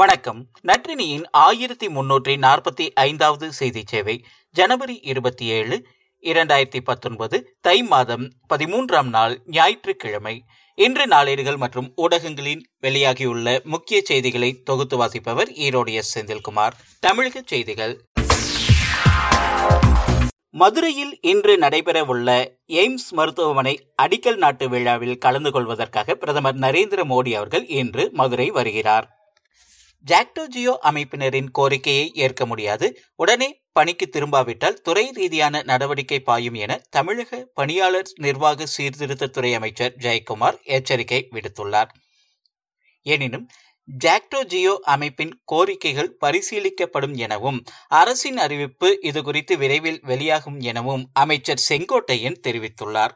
வணக்கம். நற்றினியின் ஆயிரத்தி முன்னூற்றி நாற்பத்தி ஐந்தாவது செய்தி சேவை ஜனவரி இருபத்தி ஏழு இரண்டாயிரத்தி பத்தொன்பது தை மாதம் பதிமூன்றாம் நாள் ஞாயிற்றுக்கிழமை. இன்று நாளேடுகள் மற்றும் ஊடகங்களின் வெளியாகியுள்ள முக்கிய செய்திகளை தொகுத்து வாசிப்பவர் ஈரோடு எஸ். செந்தில்குமார். தமிழக செய்திகள். மதுரையில் இன்று நடைபெறவுள்ள எய்ம்ஸ் மருத்துவமனை அடிக்கல் நாட்டு விழாவில் கலந்து கொள்வதற்காக பிரதமர் நரேந்திர மோடி அவர்கள் இன்று மதுரை வருகிறார். ஜாக்டோ ஜியோ அமைப்பினரின் கோரிக்கையை ஏற்க முடியாது. உடனே பணிக்கு திரும்பாவிட்டால் துறை ரீதியான நடவடிக்கை பாயும் என தமிழக பணியாளர் நிர்வாக சீர்திருத்தத்துறை அமைச்சர் ஜெயக்குமார் எச்சரிக்கை விடுத்துள்ளார். எனினும் ஜாக்டோ ஜியோ அமைப்பின் கோரிக்கைகள் பரிசீலிக்கப்படும் எனவும் அரசின் அறிவிப்பு இதுகுறித்து விரைவில் வெளியாகும் எனவும் அமைச்சர் செங்கோட்டையன் தெரிவித்துள்ளார்.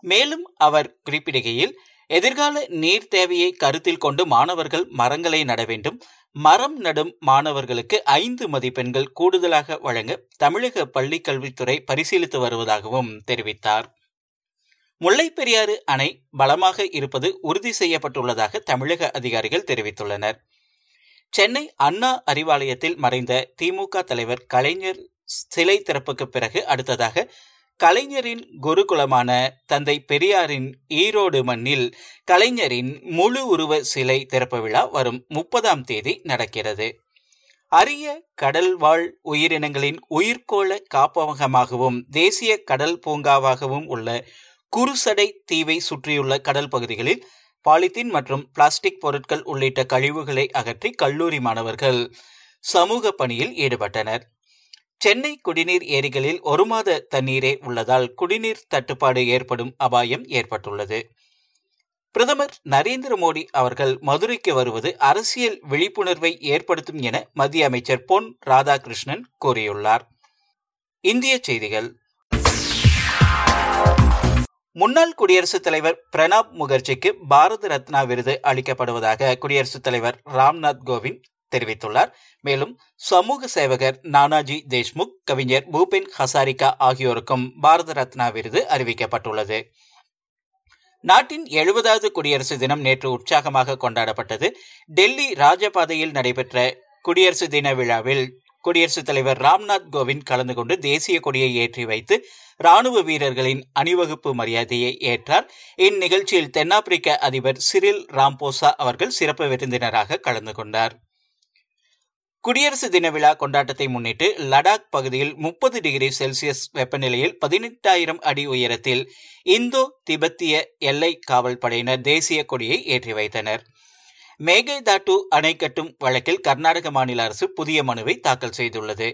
மேலும் அவர் குறிப்பிடுகையில் எதிர்கால நீர் தேவையை கருத்தில் கொண்டு மாணவர்கள் மரங்களை நட வேண்டும். மரம் நடும் மாணவர்களுக்கு ஐந்து மதிப்பெண்கள் கூடுதலாக வழங்க தமிழக பள்ளிக்கல்வித்துறை பரிசீலித்து வருவதாகவும் தெரிவித்தார். முல்லை பெரியாறு அணை பலமாக இருப்பது உறுதி செய்யப்பட்டுள்ளதாக தமிழக அதிகாரிகள் தெரிவித்துள்ளனர். சென்னை அண்ணா அறிவாலயத்தில் மறைந்த திமுக தலைவர் கலைஞர் சிலை திறப்புக்கு பிறகு அடுத்ததாக கலைஞரின் குருகுலமான தந்தை பெரியாரின் ஈரோடு மண்ணில் கலைஞரின் முழு உருவ சிலை திறப்பு விழா வரும் முப்பதாம் தேதி நடக்கிறது. அரிய கடல் வாழ் உயிரினங்களின் உயிர்கோள காப்பகமாகவும் தேசிய கடல் பூங்காவாகவும் உள்ள குருசடை தீவை சுற்றியுள்ள கடல் பகுதிகளில் பாலித்தீன் மற்றும் பிளாஸ்டிக் பொருட்கள் உள்ளிட்ட கழிவுகளை அகற்றி கல்லூரி மாணவர்கள் சமூக பணியில் ஈடுபட்டனர். சென்னை குடிநீர் ஏரிகளில் ஒரு மாத தண்ணீரே உள்ளதால் குடிநீர் தட்டுப்பாடு ஏற்படும் அபாயம் ஏற்பட்டுள்ளது. பிரதமர் நரேந்திர மோடி அவர்கள் மதுரைக்கு வருவது அரசியல் விழிப்புணர்வை ஏற்படுத்தும் என மத்திய அமைச்சர் பொன் ராதாகிருஷ்ணன் கூறியுள்ளார். இந்திய செய்திகள். முன்னாள் குடியரசுத் தலைவர் பிரணாப் முகர்ஜிக்கு பாரத ரத்னா விருது அளிக்கப்படுவதாக குடியரசுத் தலைவர் ராம்நாத் கோவிந்த் தெரிவித்துள்ளார். மேலும் சமூக சேவகர் நானாஜி தேஷ்முக் கவிஞர் பூபென் ஹசாரிகா ஆகியோருக்கும் பாரத ரத்னா விருது அறிவிக்கப்பட்டுள்ளது. நாட்டின் எழுபதாவது குடியரசு தினம் நேற்று உற்சாகமாக கொண்டாடப்பட்டது. டெல்லி ராஜபாதையில் நடைபெற்ற குடியரசு தின விழாவில் குடியரசுத் தலைவர் ராம்நாத் கோவிந்த் கலந்து கொண்டு தேசிய கொடியை ஏற்றி வைத்து ராணுவ வீரர்களின் அணிவகுப்பு மரியாதையை ஏற்றார். இந்நிகழ்ச்சியில் தென்னாப்பிரிக்க அதிபர் சிரில் ராம்போசா அவர்கள் சிறப்பு விருந்தினராக கலந்து கொண்டார். குடியரசு தின விழா கொண்டாட்டத்தை முன்னிட்டு லடாக் பகுதியில் முப்பது டிகிரி செல்சியஸ் வெப்பநிலையில் பதினெட்டாயிரம் அடி உயரத்தில் இந்தோ திபெத்திய எல்லை காவல் படையினர் தேசிய கொடியை ஏற்றி வைத்தனர். மேகேதாட்டு அணை கட்டும் வழக்கில் கர்நாடக மாநில அரசு புதிய மனுவை தாக்கல் செய்துள்ளது.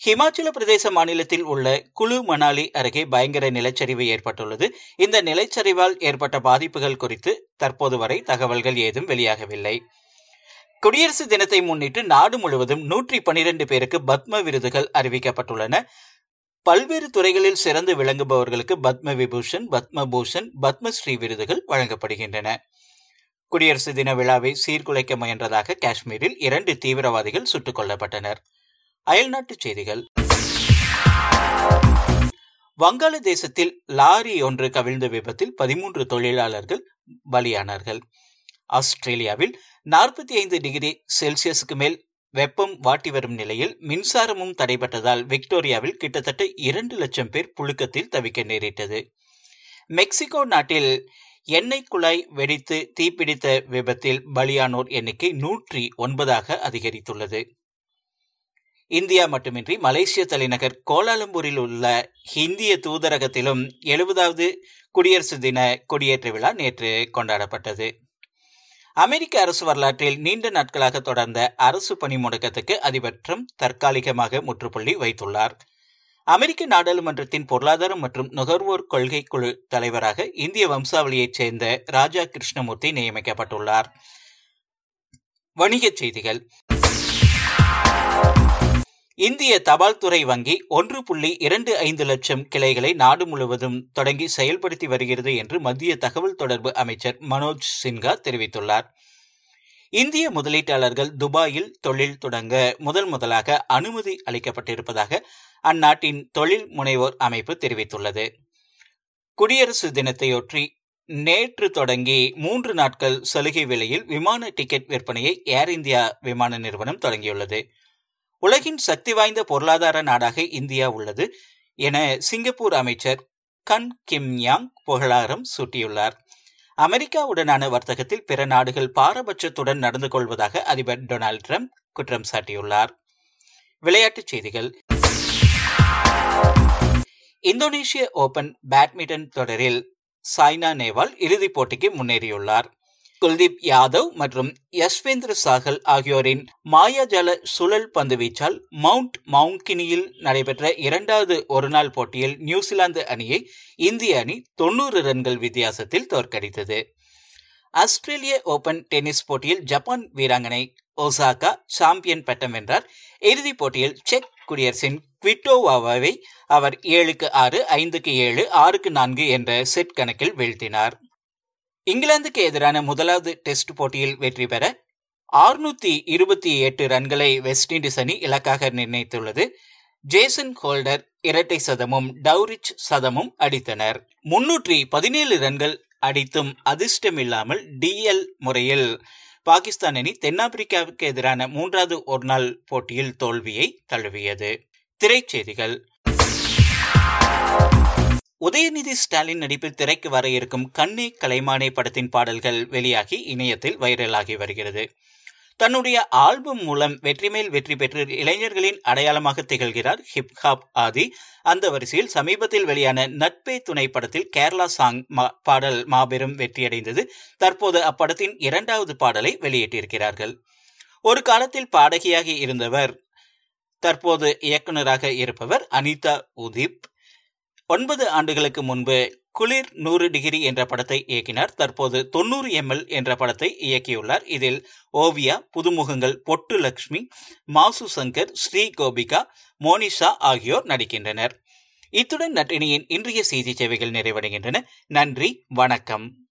ஹிமாச்சல பிரதேச மாநிலத்தில் உள்ள குழு மணாலி அருகே பயங்கர நிலச்சரிவு ஏற்பட்டுள்ளது. இந்த நிலச்சரிவால் ஏற்பட்ட பாதிப்புகள் குறித்து தற்போது வரை தகவல்கள் ஏதும் வெளியாகவில்லை. குடியரசு தினத்தை முன்னிட்டு நாடு முழுவதும் நூற்றி பனிரெண்டு பேருக்கு பத்ம விருதுகள் அறிவிக்கப்பட்டுள்ளன. பல்வேறு துறைகளில் சிறந்து விளங்குபவர்களுக்கு பத்ம விபூஷன் பத்ம பூஷன் பத்மஸ்ரீ விருதுகள் வழங்கப்படுகின்றன. குடியரசு தின விழாவை சீர்குலைக்க முயன்றதாக காஷ்மீரில் இரண்டு தீவிரவாதிகள் சுட்டுக் கொல்லப்பட்டனர். அயல்நாட்டுச் செய்திகள். வங்காளதேசத்தில் லாரி ஒன்று கவிழ்ந்த விபத்தில் பதிமூன்று தொழிலாளர்கள் பலியானார்கள். ஆஸ்திரேலியாவில் நாற்பத்தி ஐந்து டிகிரி செல்சியஸுக்கு மேல் வெப்பம் வாட்டி வரும் நிலையில் மின்சாரமும் தடைபட்டதால் விக்டோரியாவில் கிட்டத்தட்ட இரண்டு லட்சம் பேர் புழுக்கத்தில் தவிக்க நேரிட்டது. மெக்சிகோ நாட்டில் எண்ணெய் குழாய் வெடித்து தீப்பிடித்த விபத்தில் பலியானோர் எண்ணிக்கை நூற்றி ஒன்பதாக அதிகரித்துள்ளது. இந்தியா மட்டுமின்றி மலேசிய தலைநகர் கோலாலம்பூரில் உள்ள இந்திய தூதரகத்திலும் எழுபதாவது குடியரசு தின கொடியேற்ற விழா நேற்று கொண்டாடப்பட்டது. அமெரிக்க அரசு வரலாற்றில் நீண்ட நாட்களாக தொடர்ந்த அரசு பணி முடக்கத்துக்கு அதிபர் ட்ரம்ப் தற்காலிகமாக முற்றுப்புள்ளி வைத்துள்ளார். அமெரிக்க நாடாளுமன்றத்தின் பொருளாதாரம் மற்றும் நுகர்வோர் கொள்கை குழு தலைவராக இந்திய வம்சாவளியைச் சேர்ந்த ராஜா கிருஷ்ணமூர்த்தி நியமிக்கப்பட்டுள்ளார். வணிகச் செய்திகள். இந்திய தபால் துறை வங்கி ஒன்று புள்ளி இரண்டு ஐந்து லட்சம் கிளைகளை நாடு முழுவதும் தொடங்கி செயல்படுத்தி வருகிறது என்று மத்திய தகவல் தொடர்பு அமைச்சர் மனோஜ் சின்ஹா தெரிவித்துள்ளார். இந்திய முதலீட்டாளர்கள் துபாயில் தொழில் தொடங்க முதல் முதலாக அனுமதி அளிக்கப்பட்டிருப்பதாக அந்நாட்டின் தொழில் முனைவோர் அமைப்பு தெரிவித்துள்ளது. குடியரசு தினத்தையொற்றி நேற்று தொடங்கி மூன்று நாட்கள் சலுகை விலையில் விமான டிக்கெட் விற்பனையை ஏர் இந்தியா விமான நிறுவனம் தொடங்கியுள்ளது. உலகின் சக்தி வாய்ந்த பொருளாதார நாடாக இந்தியா உள்ளது என சிங்கப்பூர் அமைச்சர் கன் கிம்யாங் புகழாரம் சூட்டியுள்ளார். அமெரிக்காவுடனான வர்த்தகத்தில் பிற நாடுகள் பாரபட்சத்துடன் நடந்து கொள்வதாக அதிபர் டொனால்டு ட்ரம்ப் குற்றம் சாட்டியுள்ளார். விளையாட்டுச் செய்திகள். இந்தோனேஷிய ஓபன் பேட்மிண்டன் தொடரில் சாய்னா நேவால் இறுதிப் போட்டிக்கு முன்னேறியுள்ளார். குல்தீப் யாதவ் மற்றும் யஸ்வேந்திர சாகல் ஆகியோரின் மாயாஜால சுழல் பந்து வீச்சால் மவுண்ட் மவுங்கினியில் நடைபெற்ற இரண்டாவது ஒருநாள் போட்டியில் நியூசிலாந்து அணியை இந்திய அணி தொன்னூறு ரன்கள் வித்தியாசத்தில் தோற்கடித்தது. ஆஸ்திரேலிய ஓபன் டென்னிஸ் போட்டியில் ஜப்பான் வீராங்கனை ஒசாகா சாம்பியன் பட்டம் வென்றார். இறுதிப் போட்டியில் செக் குடியரசின் குவிட்டோவாவை அவர் ஏழுக்கு ஆறு ஐந்துக்கு ஏழு ஆறுக்கு நான்கு என்ற செட் கணக்கில் வீழ்த்தினார். இங்கிலாந்துக்கு எதிரான முதலாவது டெஸ்ட் போட்டியில் வெற்றி பெற ஆறுநூத்தி இருபத்தி எட்டு ரன்களை வெஸ்ட் இண்டீஸ் அணி இலக்காக நிர்ணயித்துள்ளது. ஜேசன் ஹோல்டர் இரட்டை சதமும் டவுரிச் சதமும் அடித்தனர். முன்னூற்றி பதினேழு ரன்கள் அடித்தும் அதிர்ஷ்டமில்லாமல் டிஎல் முறையில் பாகிஸ்தான் அணி தென்னாப்பிரிக்காவுக்கு எதிரான மூன்றாவது ஒருநாள் போட்டியில் தோல்வியை தழுவியது. திரைச்செய்திகள். உதயநிதி ஸ்டாலின் நடிப்பில் திரைக்கு வர இருக்கும் கண்ணே கலைமானே படத்தின் பாடல்கள் வெளியாகி இணையத்தில் வைரலாகி வருகிறது. தன்னுடைய ஆல்பம் மூலம் வெற்றி மேல் வெற்றி பெற்று இளைஞர்களின் அடையாளமாக திகழ்கிறார் ஹிப்ஹாப் ஆதி. அந்த வரிசையில் சமீபத்தில் வெளியான நட்பே துணை படத்தில் கேரளா சாங் பாடல் மாபெரும் வெற்றியடைந்தது. தற்போது அப்படத்தின் இரண்டாவது பாடலை வெளியிட்டிருக்கிறார்கள். ஒரு காலத்தில் பாடகியாக இருந்தவர் தற்போது இயக்குநராக இருப்பவர் அனிதா உதிப். ஒன்பது ஆண்டுகளுக்கு முன்பு குளிர் நூறு டிகிரி என்ற படத்தை இயக்கினார். தற்போது தொண்ணூறு எம்எல் என்ற படத்தை இயக்கியுள்ளார். இதில் ஓவியா புதுமுகங்கள் பொட்டு லக்ஷ்மி மாசு சங்கர் ஸ்ரீ கோபிகா மோனிஷா ஆகியோர் நடிக்கின்றனர். இத்துடன் நட்டினியின் இன்றைய செய்தி சேவைகள் நிறைவடைகின்றன. நன்றி வணக்கம்.